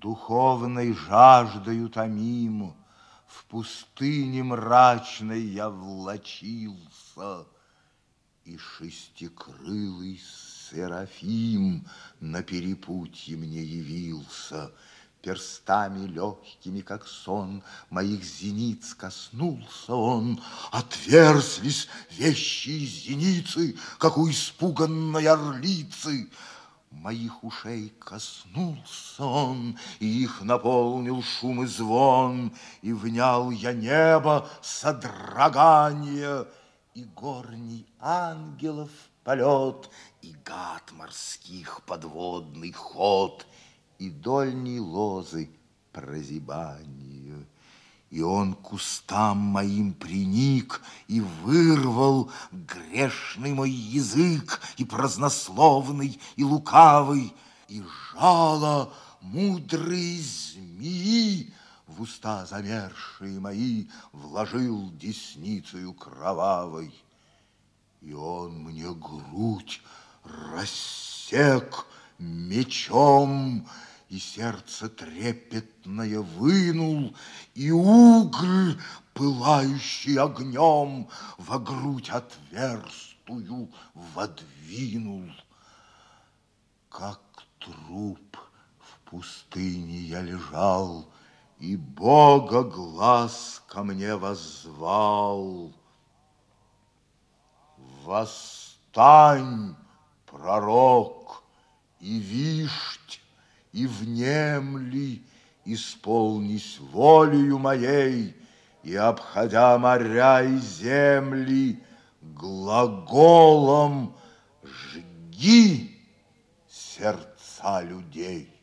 Духовной жаждою томим, В пустыне мрачной я влачился, И шестикрылый Серафим На перепутье мне явился — Перстами легкими, как сон, Моих зениц коснулся он. Отверзлись вещи зеницы, Как у испуганной орлицы. Моих ушей коснулся он, И их наполнил шум и звон, И внял я небо содрогание, И горний ангелов полет, И гад морских подводный ход — и дольней лозы прозябание. И он кустам моим приник и вырвал грешный мой язык, и празднословный, и лукавый, и жало мудрые змеи в уста замершие мои вложил десницею кровавой. И он мне грудь рассек мечом, и сердце трепетное вынул, и угль, пылающий огнем, во грудь отверстую водвинул. Как труп в пустыне я лежал, и Бога глаз ко мне воззвал. Восстань, пророк, и вишь и внемли, исполнись волею моей, и, обходя моря и земли, глаголом жги сердца людей.